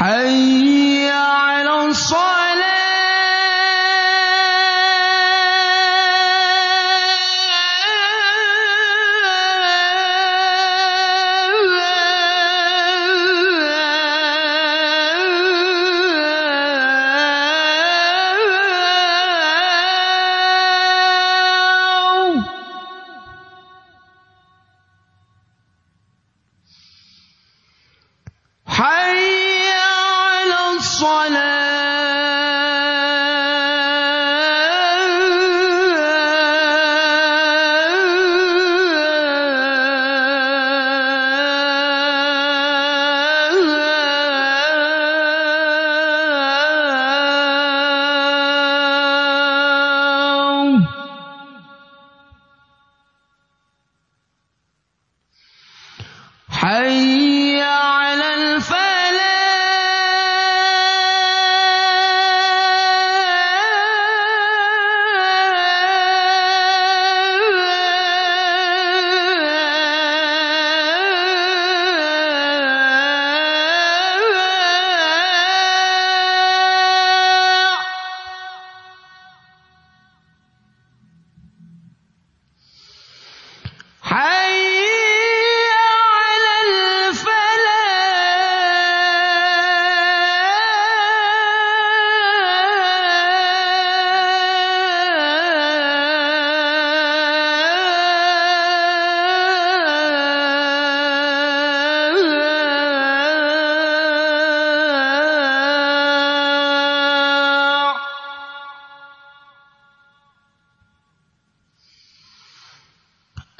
حي الصلاة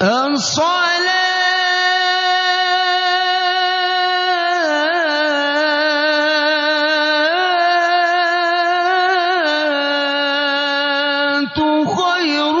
الصلاة خير